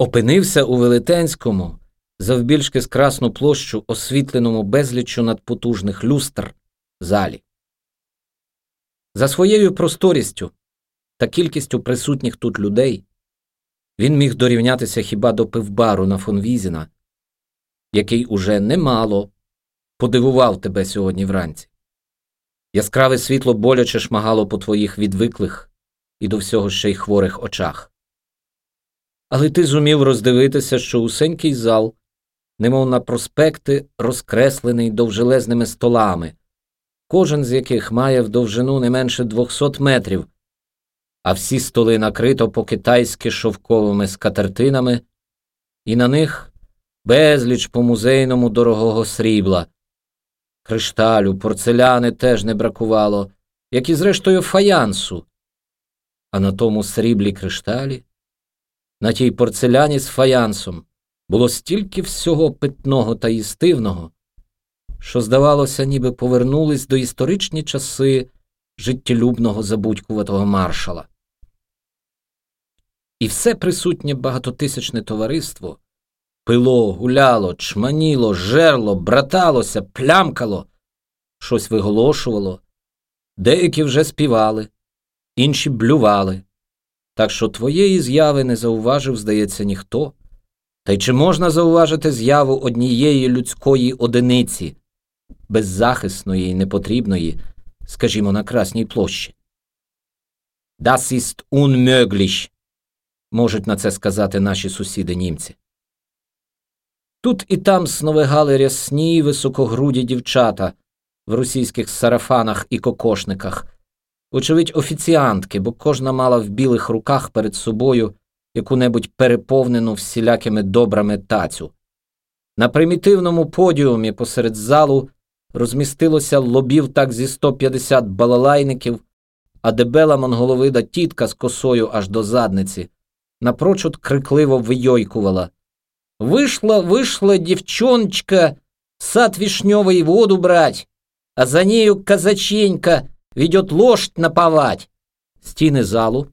опинився у велетенському, завбільшки з красну площу, освітленому безліччю надпотужних люстр залі. За своєю просторістю та кількістю присутніх тут людей він міг дорівнятися хіба до пивбару на фон Візіна, який уже немало подивував тебе сьогодні вранці. Яскраве світло боляче шмагало по твоїх відвиклих і до всього ще й хворих очах. Але ти зумів роздивитися, що усенький зал, немов на проспекти, розкреслений довжелезними столами, кожен з яких має в довжину не менше двохсот метрів, а всі столи накрито по китайськи шовковими скатертинами, і на них безліч по музейному дорогого срібла. Кришталю, порцеляни теж не бракувало, як і зрештою фаянсу. А на тому сріблі кришталі, на тій порцеляні з фаянсом, було стільки всього питного та їстивного, що, здавалося, ніби повернулись до історичні часи життєлюбного забудькуватого маршала. І все присутнє багатотисячне товариство пило, гуляло, чманіло, жерло, браталося, плямкало, щось виголошувало, деякі вже співали, інші блювали. Так що твоєї зяви не зауважив, здається, ніхто. Та й чи можна зауважити з'яву однієї людської одиниці, беззахисної і непотрібної, скажімо, на Красній площі? Das ist unmöglich, можуть на це сказати наші сусіди німці. Тут і там сновигали рясні високогруді дівчата в російських сарафанах і кокошниках, очевидь, офіціантки, бо кожна мала в білих руках перед собою яку-небудь переповнену всілякими добрами тацю. На примітивному подіумі посеред залу розмістилося лобів так зі 150 балалайників, а дебела монголовида тітка з косою аж до задниці напрочуд крикливо вийойкувала. Вышла, вышла девчоночка сад вишневый воду брать, а за нею казаченька ведет лошадь наповать. Стіни залу,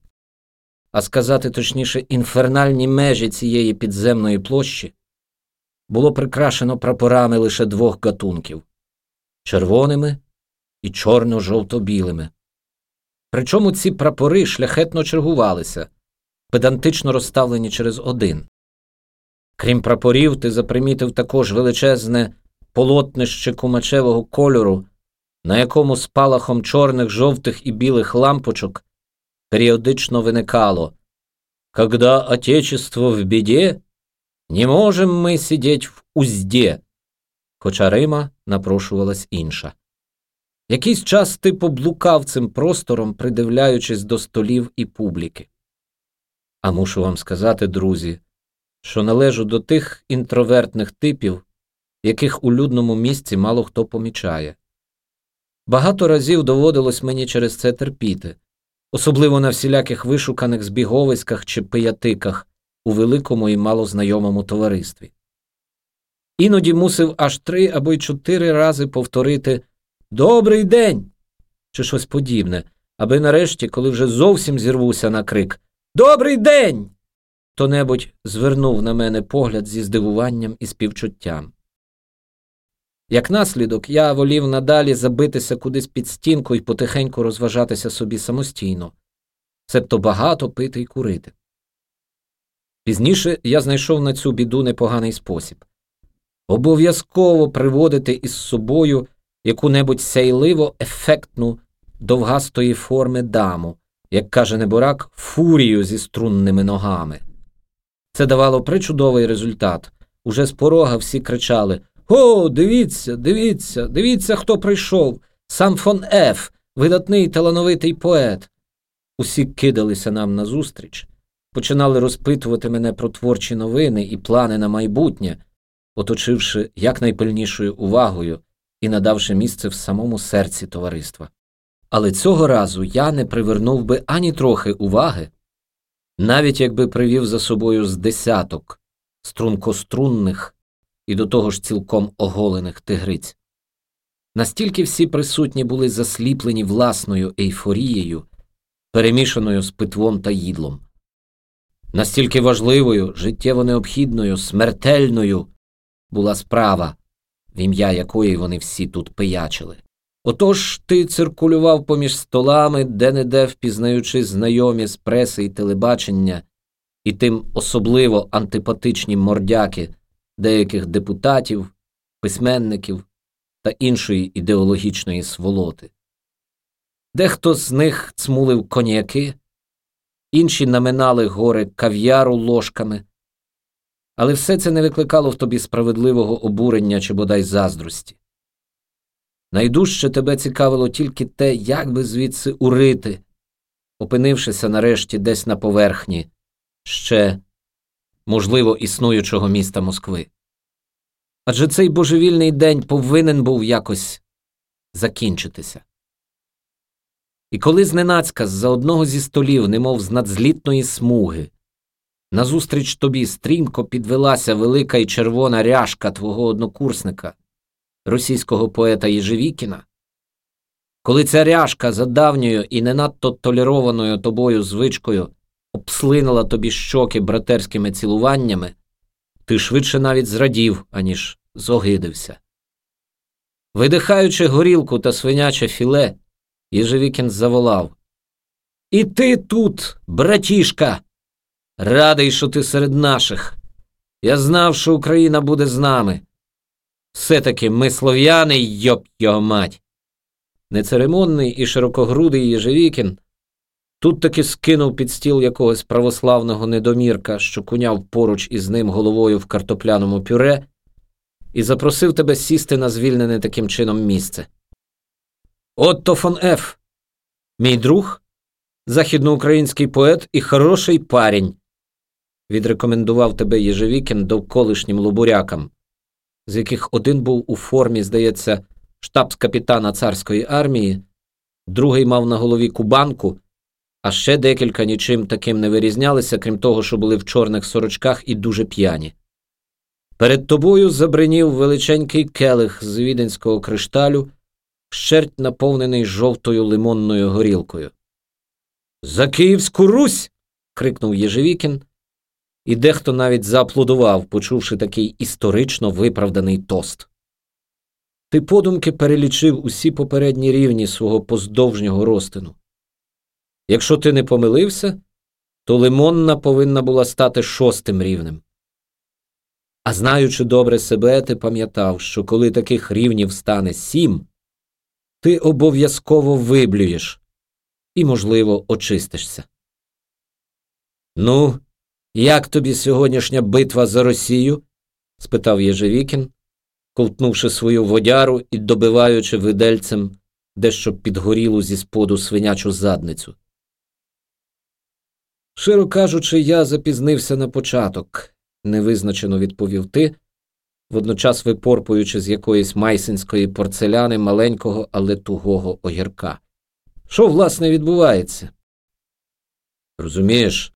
а сказати точніше, інфернальні межі цієї підземної площі, було прикрашено прапорами лише двох гатунків червоними і чорно-жовто-білими. Причому ці прапори шляхетно чергувалися, педантично розставлені через один. Крім прапорів, ти запримітив також величезне полотнище кумачевого кольору, на якому спалахом чорних, жовтих і білих лампочок періодично виникало «Когда Отечество в біді, не можем ми сидеть в узді», хоча Рима напрошувалась інша. Якийсь час ти поблукав цим простором, придивляючись до столів і публіки. А мушу вам сказати, друзі, що належу до тих інтровертних типів, яких у людному місці мало хто помічає. Багато разів доводилось мені через це терпіти, особливо на всіляких вишуканих збіговиськах чи пиятиках у великому і малознайомому товаристві. Іноді мусив аж три або й чотири рази повторити Добрий день чи щось подібне, аби нарешті, коли вже зовсім зірвуся на крик Добрий день! хто небудь звернув на мене погляд зі здивуванням і співчуттям. Як наслідок, я волів надалі забитися кудись під стінку і потихеньку розважатися собі самостійно, себто багато пити й курити. Пізніше я знайшов на цю біду непоганий спосіб обов'язково приводити із собою яку небудь сяйливо ефектну довгастої форми даму, як каже Неборак, фурію зі струнними ногами. Це давало причудовий результат. Уже з порога всі кричали О, дивіться, дивіться, дивіться, хто прийшов. Сам фон Еф, видатний талановитий поет. Усі кидалися нам назустріч, починали розпитувати мене про творчі новини і плани на майбутнє, оточивши якнайпильнішою увагою і надавши місце в самому серці товариства. Але цього разу я не привернув би ані трохи уваги навіть якби привів за собою з десяток стрункострунних і до того ж цілком оголених тигриць. Настільки всі присутні були засліплені власною ейфорією, перемішаною з питвом та їдлом. Настільки важливою, життєво необхідною, смертельною була справа, в ім'я якої вони всі тут пиячили. Отож ти циркулював поміж столами, де не де впізнаючи знайомі з преси і телебачення, і тим особливо антипатичні мордяки деяких депутатів, письменників та іншої ідеологічної сволоти. Дехто з них цмулив коньяки, інші наминали гори кав'яру ложками, але все це не викликало в тобі справедливого обурення чи бодай заздрості. Найдужче тебе цікавило тільки те, як би звідси урити, опинившися нарешті десь на поверхні ще, можливо, існуючого міста Москви. Адже цей божевільний день повинен був якось закінчитися. І коли зненацька з-за одного зі столів, немов з надзлітної смуги, назустріч тобі стрімко підвелася велика і червона ряшка твого однокурсника, російського поета Єжевікіна, коли ця ряшка за давньою і не надто толерованою тобою звичкою обслинила тобі щоки братерськими цілуваннями, ти швидше навіть зрадів, аніж зогидився. Видихаючи горілку та свиняче філе, Єжевікін заволав І ти тут, братішка, радий, що ти серед наших. Я знав, що Україна буде з нами. Все таки ми слов'яни, йоп його мать. Нецеремонний і широкогрудий Єжевікін тут таки скинув під стіл якогось православного недомірка, що куняв поруч із ним головою в картопляному пюре, і запросив тебе сісти на звільнене таким чином місце. Отто фон Еф, мій друг, західноукраїнський поет і хороший парень, відрекомендував тебе Єжевікін довколишнім лобурякам, з яких один був у формі, здається, штабс-капітана царської армії, другий мав на голові кубанку, а ще декілька нічим таким не вирізнялися, крім того, що були в чорних сорочках і дуже п'яні. Перед тобою забринів величенький келих з віденського кришталю щерть наповнений жовтою лимонною горілкою. За Київську Русь. крикнув Єжевікін, і дехто навіть зааплодував, почувши такий історично виправданий тост. Ти подумки перелічив усі попередні рівні свого поздовжнього розтину. Якщо ти не помилився, то лимонна повинна була стати шостим рівнем. А знаючи добре себе, ти пам'ятав, що коли таких рівнів стане сім, ти обов'язково виблюєш і, можливо, очистишся. Ну, як тобі сьогоднішня битва за Росію? спитав Єжевікін, ковтнувши свою водяру і добиваючи видельцем дещо підгорілу зі споду свинячу задницю. Широ кажучи, я запізнився на початок, невизначено відповів ти, водночас випорпуючи з якоїсь майсинської порцеляни маленького, але тугого огірка. Що, власне, відбувається? Розумієш,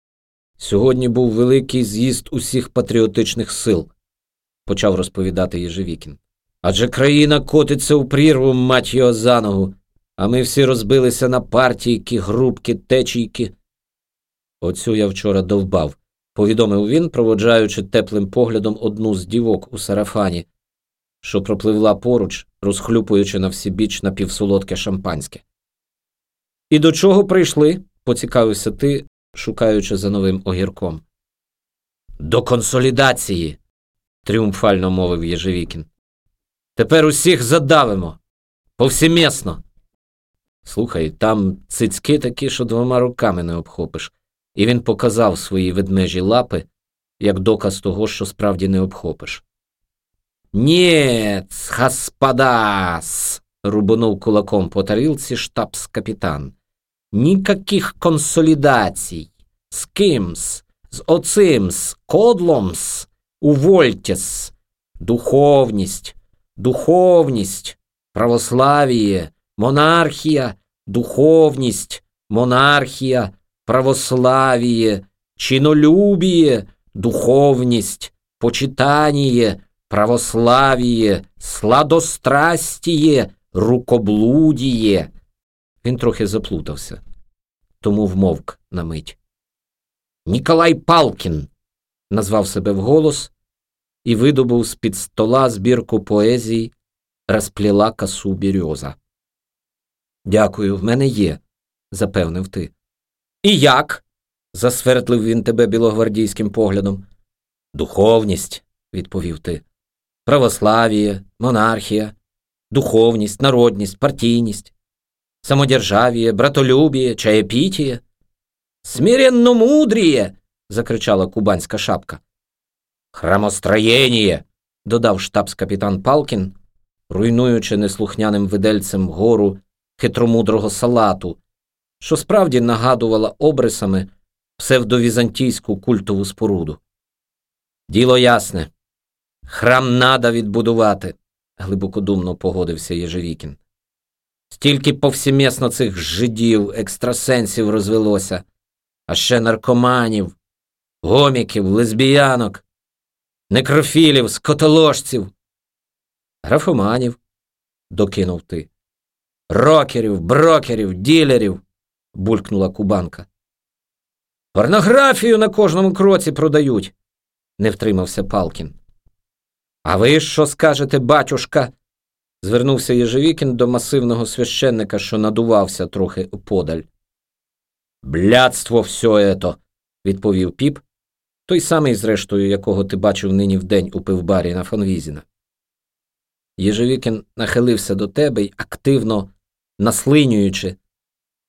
сьогодні був великий з'їзд усіх патріотичних сил, почав розповідати Єжевікін. Адже країна котиться у прірву, мать його за ногу, а ми всі розбилися на партійки, групки, течійки. Оцю я вчора довбав, повідомив він, проводжаючи теплим поглядом одну з дівок у сарафані, що пропливла поруч, розхлюпуючи на всібіч напівсолодке шампанське. І до чого прийшли? поцікавився ти, шукаючи за новим огірком. До консолідації, тріумфально мовив Єжевікін. Тепер усіх задавимо повсімісно. Слухай, там цицьки такі, що двома руками не обхопиш і він показав свої ведмежі лапи як доказ того, що справді не обхопиш. Нєц, господас. рубанув кулаком по тарілці штабс-капітан. Нікаких консолідацій. З кимсь, з оцимс, кодломс, увольтесь. Духовність, духовність, православіє, монархія, духовність, монархія, православие, чинолюбие, духовність, почитание, православіє, сладострастіє, рукоблудіє. Він трохи заплутався, тому вмовк на мить. Ніколай Палкін, назвав себе вголос і видобув з-під стола збірку поезій розпліла касу бірьоза. Дякую, в мене є, запевнив ти. І як? засвердлив він тебе білогвардійським поглядом. Духовність, відповів ти. Православіє, монархія, духовність, народність, партійність, самодержавіє, братолюбіє, чаєпітіє. Смиренно мудріє. закричала кубанська шапка. Храмостроєніє, додав штабс-капітан Палкін, руйнуючи неслухняним видельцем гору хитромудрого салату, що справді нагадувала обрисами псевдовізантійську культову споруду. Діло ясне. Храм нада відбудувати, глибокодумно погодився Єжевікін. Стільки повсімісно цих жидів, екстрасенсів розвелося, а ще наркоманів, гоміків, лесбіянок, некрофілів, скотоложців, графоманів, докинув ти. Рокерів, брокерів, ділерів, булькнула кубанка. Порнографію на кожному кроці продають, не втримався Палкін. А ви що скажете, батюшка? звернувся Єжевікін до масивного священника, що надувався трохи подаль. Блядство все ето, відповів піп, той самий, зрештою, якого ти бачив нині вдень у пивбарі на Фонвізіна. Єжевікін нахилився до тебе й активно наслинюючи,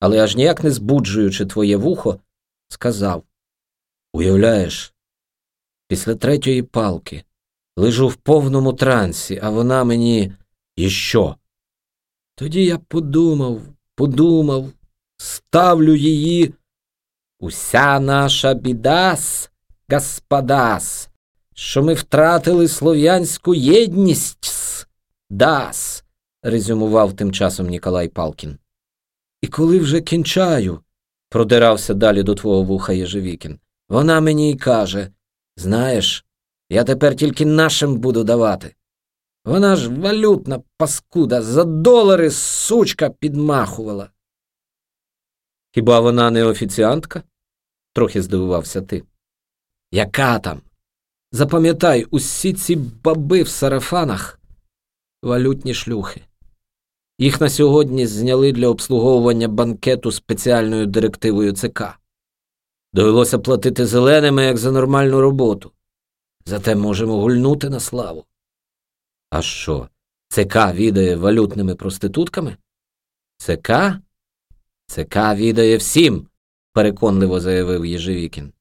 але аж ніяк не збуджуючи твоє вухо, сказав Уявляєш, після третьої палки лежу в повному трансі, а вона мені і що? Тоді я подумав, подумав, ставлю її. Уся наша бідас, господас, що ми втратили слов'янську єдність, дас, резюмував тим часом Ніколай Палкін. І коли вже кінчаю, продирався далі до твого вуха Єжевікін, вона мені й каже знаєш, я тепер тільки нашим буду давати. Вона ж валютна паскуда, за долари сучка підмахувала. Хіба вона не офіціантка? трохи здивувався ти. Яка там? Запам'ятай, усі ці баби в сарафанах валютні шлюхи. Їх на сьогодні зняли для обслуговування банкету спеціальною директивою ЦК. Довелося платити зеленими, як за нормальну роботу. Зате можемо гульнути на славу. А що, ЦК відає валютними проститутками? ЦК? ЦК відає всім, переконливо заявив Єжевікін.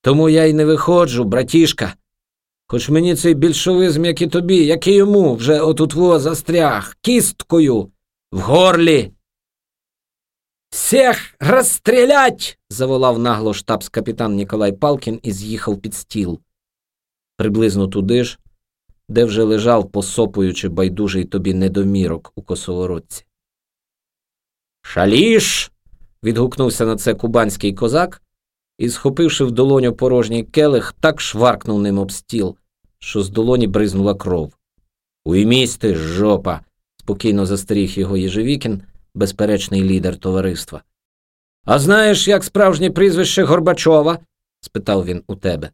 Тому я й не виходжу, братішка. Хоч мені цей більшовизм, як і тобі, як і йому, вже отутво застряг, кісткою в горлі. Всех розстрілять. заволав нагло штабс-капітан Ніколай Палкін і з'їхав під стіл. Приблизно туди ж, де вже лежав, посопуючи байдужий тобі недомірок у косовородці. Шаліш. відгукнувся на це кубанський козак і, схопивши в долоню порожній келих, так шваркнув ним об стіл, що з долоні бризнула кров. Уймісь ти, жопа, спокійно застеріг його Єжевікін, безперечний лідер товариства. А знаєш, як справжнє прізвище Горбачова? спитав він у тебе.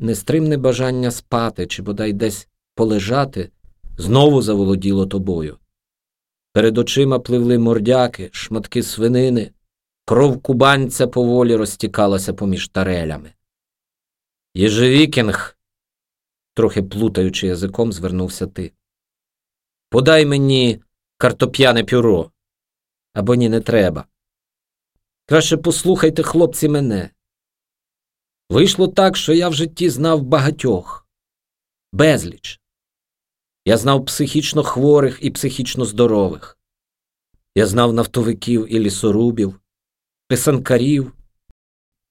Нестримне бажання спати чи бодай десь полежати знову заволоділо тобою. Перед очима пливли мордяки, шматки свинини, кров кубанця поволі розтікалася поміж тарелями. Єжевікінг, трохи плутаючи язиком, звернувся ти. Подай мені картоп'яне пюро. Або ні, не треба. Краще послухайте, хлопці, мене. Вийшло так, що я в житті знав багатьох, безліч. Я знав психічно хворих і психічно здорових. Я знав нафтовиків і лісорубів, писанкарів,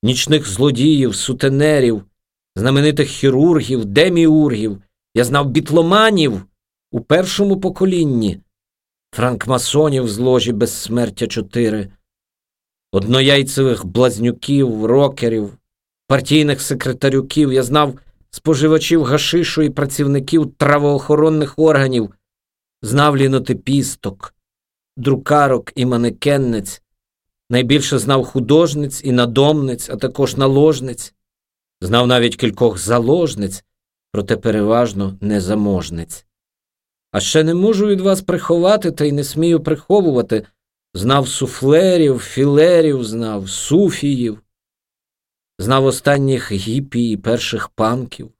нічних злодіїв, сутенерів, знаменитих хірургів, деміургів. Я знав бітломанів у першому поколінні, франкмасонів з ложі безсмертя чотири, однояйцевих блазнюків, рокерів, партійних секретарюків. Я знав споживачів гашишу і працівників травоохоронних органів, знав лінотипісток, друкарок і манекенниць, найбільше знав художниць і надомниць, а також наложниць, знав навіть кількох заложниць, проте переважно незаможниць. А ще не можу від вас приховати та й не смію приховувати. Знав суфлерів, філерів, знав суфіїв, знав останніх гіпі і перших панків,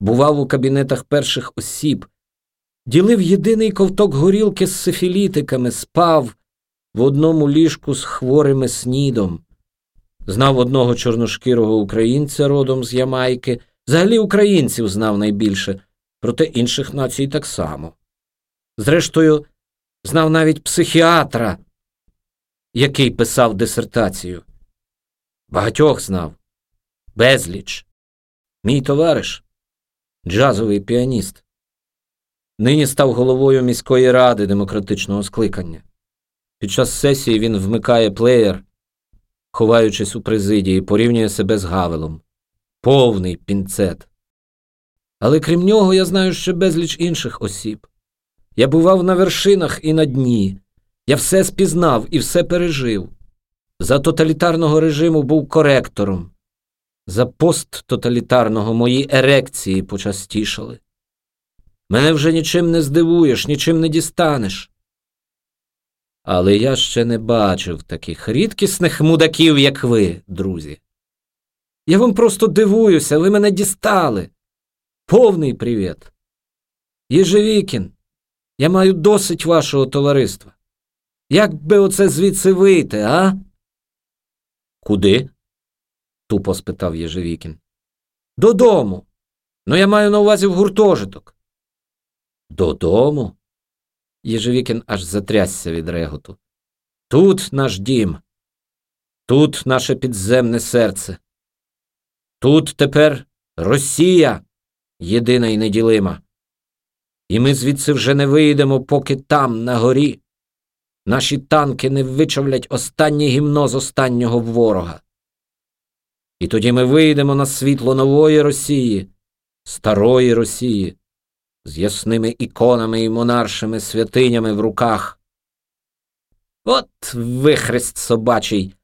бував у кабінетах перших осіб, ділив єдиний ковток горілки з сифілітиками, спав в одному ліжку з хворими снідом, знав одного чорношкірого українця родом з Ямайки, взагалі українців знав найбільше, проте інших націй так само. Зрештою, знав навіть психіатра, який писав дисертацію. Багатьох знав, безліч. Мій товариш, джазовий піаніст, нині став головою міської ради демократичного скликання. Під час сесії він вмикає плеєр, ховаючись у президії, порівнює себе з Гавелом. Повний пінцет. Але крім нього, я знаю ще безліч інших осіб. Я бував на вершинах і на дні. Я все спізнав і все пережив. За тоталітарного режиму був коректором. За посттоталітарного мої ерекції почастішали. Мене вже нічим не здивуєш, нічим не дістанеш. Але я ще не бачив таких рідкісних мудаків, як ви, друзі. Я вам просто дивуюся, ви мене дістали. Повний привіт. Єжевікін, я маю досить вашого товариства. Як би оце звідси вийти, а? Куди? тупо спитав Єжевікін. Додому. Ну я маю на увазі в гуртожиток. Додому? Єжевікін аж затрясся від реготу. Тут наш дім, тут наше підземне серце. Тут тепер Росія єдина і неділима. І ми звідси вже не вийдемо, поки там, на горі, наші танки не вичавлять останнє гімно з останнього ворога. І тоді ми вийдемо на світло нової Росії, старої Росії, з ясними іконами і монаршими святинями в руках. От вихрест собачий,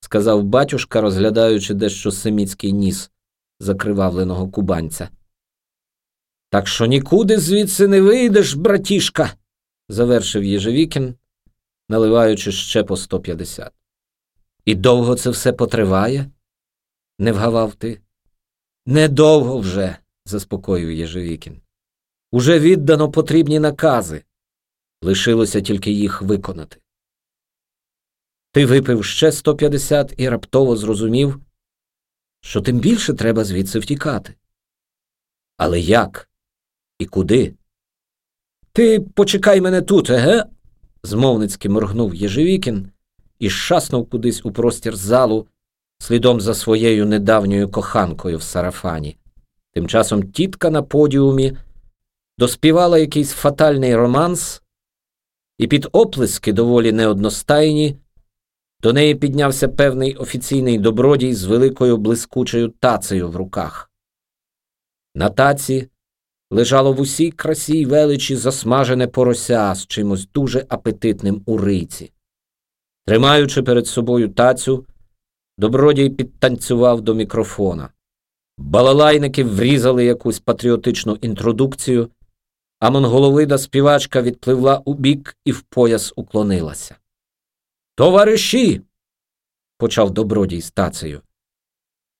сказав батюшка, розглядаючи дещо семіцький ніс закривавленого кубанця. Так що нікуди звідси не вийдеш, братішка, завершив Єжевікін, наливаючи ще по 150. І довго це все потриває? не вгавав ти. Недовго вже, заспокоїв Єжевікін. Уже віддано потрібні накази. Лишилося тільки їх виконати. Ти випив ще 150 і раптово зрозумів, що тим більше треба звідси втікати. Але як? І куди? Ти почекай мене тут, еге? змовницьки моргнув Єжевікін і шаснув кудись у простір залу, слідом за своєю недавньою коханкою в сарафані. Тим часом тітка на подіумі доспівала якийсь фатальний романс, і під оплески доволі неодностайні до неї піднявся певний офіційний добродій з великою блискучою тацею в руках. На таці лежало в усій красі й величі засмажене порося з чимось дуже апетитним у риці. Тримаючи перед собою тацю, добродій підтанцював до мікрофона. Балалайники врізали якусь патріотичну інтродукцію, а монголовида співачка відпливла у бік і в пояс уклонилася. Товариші. почав добродій з.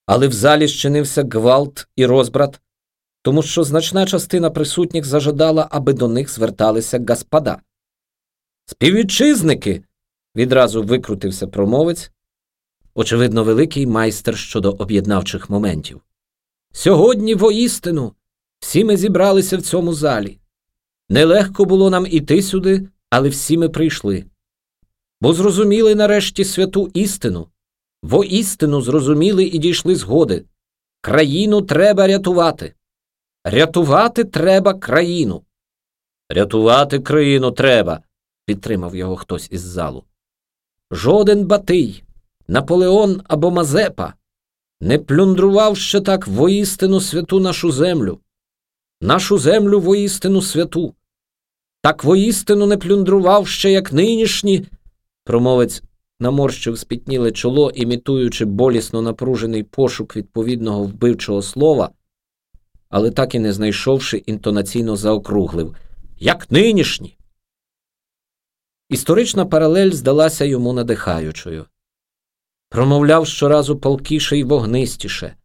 Але в залі щинився гвалт і розбрат, тому що значна частина присутніх зажадала, аби до них зверталися господа. Співвітчизники. відразу викрутився промовець, очевидно, великий майстер щодо об'єднавчих моментів. Сьогодні, воістину, всі ми зібралися в цьому залі. Нелегко було нам іти сюди, але всі ми прийшли. Бо зрозуміли нарешті святу істину, воістину зрозуміли і дійшли згоди. Країну треба рятувати. Рятувати треба країну. Рятувати країну треба, підтримав його хтось із залу. Жоден Батий, Наполеон або Мазепа не плюндрував ще так воістину святу нашу землю, нашу землю воістину святу, так воістину не плюндрував ще, як нинішні. Промовець наморщив спітніле чоло, імітуючи болісно напружений пошук відповідного вбивчого слова, але так і не знайшовши, інтонаційно заокруглив як нинішні. Історична паралель здалася йому надихаючою. Промовляв щоразу палкіше й вогнистіше,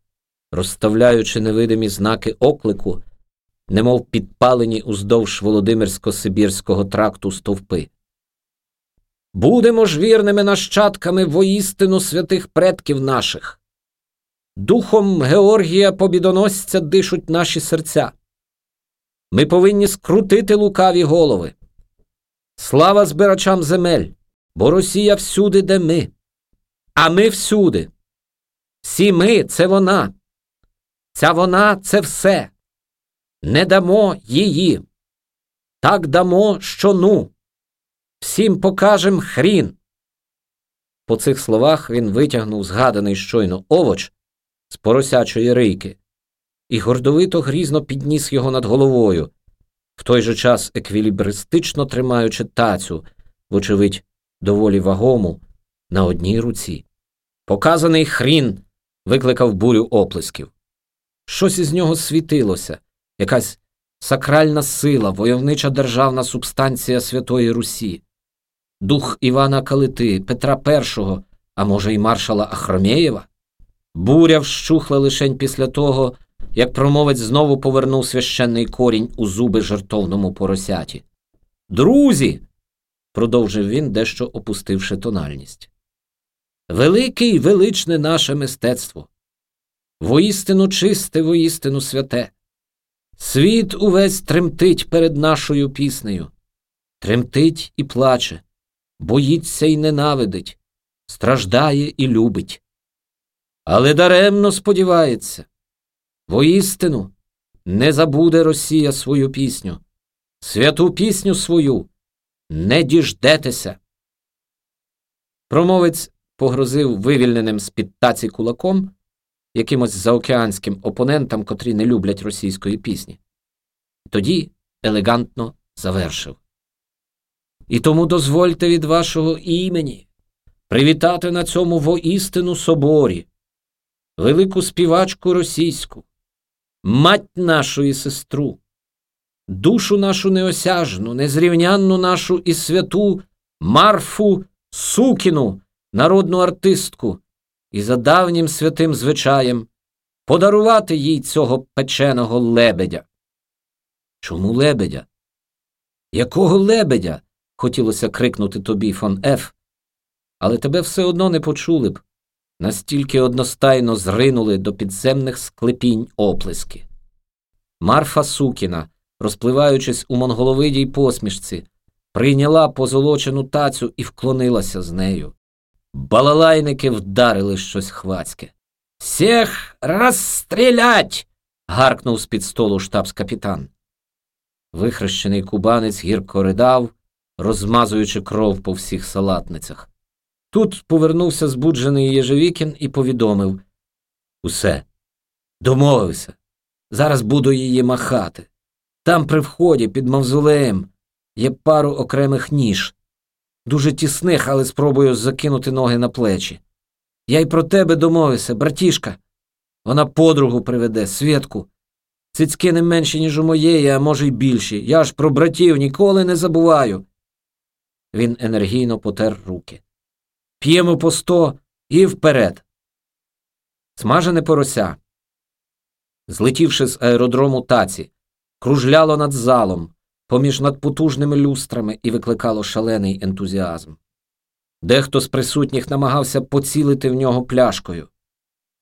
розставляючи невидимі знаки оклику, немов підпалені уздовж Володимирсько-Сибірського тракту стовпи. Будемо ж вірними нащадками воістину святих предків наших. Духом Георгія Побідоносця дишуть наші серця. Ми повинні скрутити лукаві голови. Слава збирачам земель, бо Росія всюди, де ми, а ми всюди. Всі ми це вона. Ця вона це все. Не дамо її. Так дамо, що ну. Всім покажем хрін. По цих словах він витягнув згаданий щойно овоч з поросячої рийки і гордовито грізно підніс його над головою, в той же час еквілібристично тримаючи тацю, вочевидь, доволі вагому, на одній руці. Показаний хрін викликав бурю оплесків. Щось із нього світилося, якась сакральна сила, войовнича державна субстанція Святої Русі, дух Івана Калити, Петра І, а може, й маршала Ахромєєва? Буря вщухла лишень після того, як промовець знову повернув священний корінь у зуби жертовному поросяті. Друзі. продовжив він, дещо опустивши тональність. Велике й величне наше мистецтво. Воістину чисте, воістину святе. Світ увесь тремтить перед нашою піснею, тремтить і плаче, боїться й ненавидить, страждає і любить. Але даремно сподівається, Воістину не забуде Росія свою пісню, святу пісню свою не діждетеся. Промовець погрозив вивільненим з під таці кулаком якимось заокеанським опонентам, котрі не люблять російської пісні. Тоді елегантно завершив. І тому дозвольте від вашого імені привітати на цьому воістину соборі, велику співачку російську мать нашу і сестру, душу нашу неосяжну, незрівнянну нашу і святу Марфу Сукіну, народну артистку, і за давнім святим звичаєм подарувати їй цього печеного лебедя. Чому лебедя? Якого лебедя? хотілося крикнути тобі фон Еф, але тебе все одно не почули б настільки одностайно зринули до підземних склепінь оплески. Марфа Сукіна, розпливаючись у монголовидій посмішці, прийняла позолочену тацю і вклонилася з нею. Балалайники вдарили щось хвацьке. Всіх розстрілять. гаркнув з під столу штабс-капітан. Вихрещений кубанець гірко ридав, розмазуючи кров по всіх салатницях. Тут повернувся збуджений Єжевікін і повідомив Усе, домовився. Зараз буду її махати. Там при вході під мавзолеєм є пару окремих ніж, дуже тісних, але спробую закинути ноги на плечі. Я й про тебе домовився, братішка. Вона подругу приведе, святку. Цицьки не менші, ніж у моєї, а може й більші. Я ж про братів ніколи не забуваю. Він енергійно потер руки п'ємо по сто і вперед. Смажене порося. Злетівши з аеродрому таці, кружляло над залом, поміж надпотужними люстрами і викликало шалений ентузіазм. Дехто з присутніх намагався поцілити в нього пляшкою.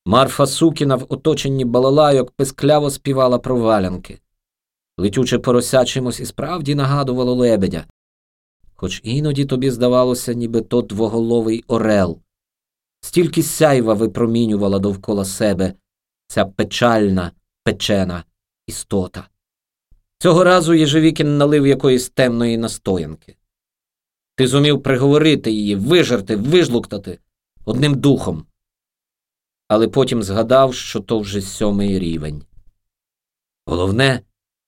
Марфа Сукіна в оточенні балалайок пискляво співала про валянки. Летюче порося чимось і справді нагадувало лебедя, хоч іноді тобі здавалося, ніби то двоголовий орел. Стільки сяйва випромінювала довкола себе ця печальна, печена істота. Цього разу Єжевікін налив якоїсь темної настоянки. Ти зумів приговорити її, вижерти, вижлуктати одним духом. Але потім згадав, що то вже сьомий рівень. Головне,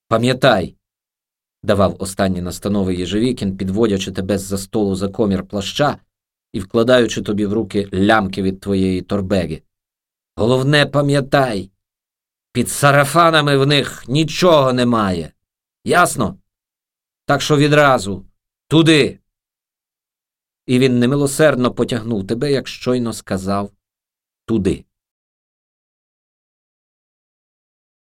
пам'ятай, давав останні настанови Єжевікін, підводячи тебе з за столу за комір плаща і вкладаючи тобі в руки лямки від твоєї торбеги. Головне, пам'ятай, під сарафанами в них нічого немає. Ясно? Так що відразу туди. І він немилосердно потягнув тебе, як щойно сказав, туди.